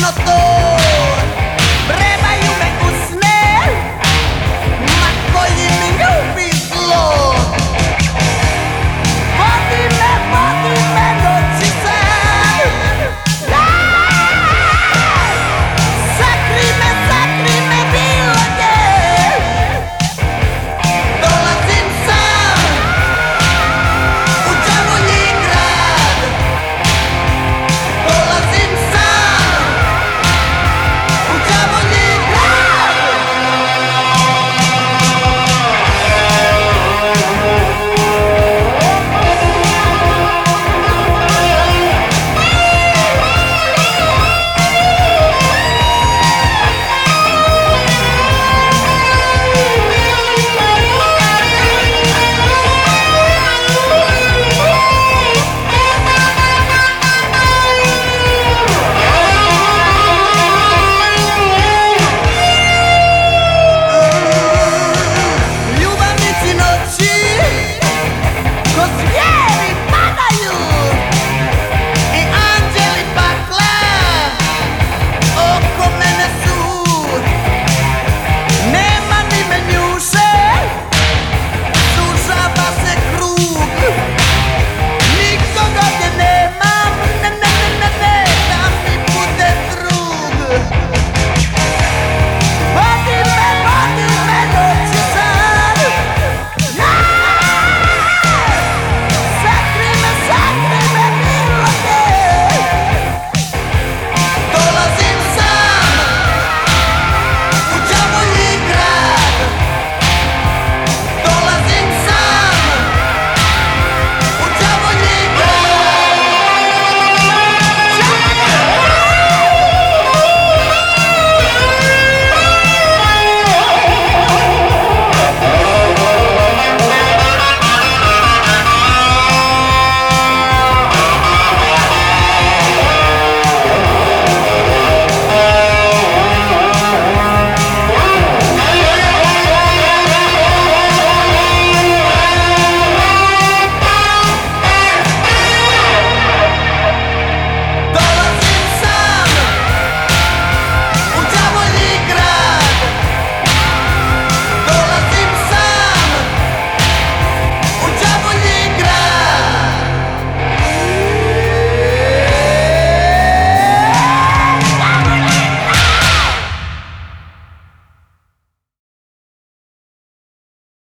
nothing. Fire!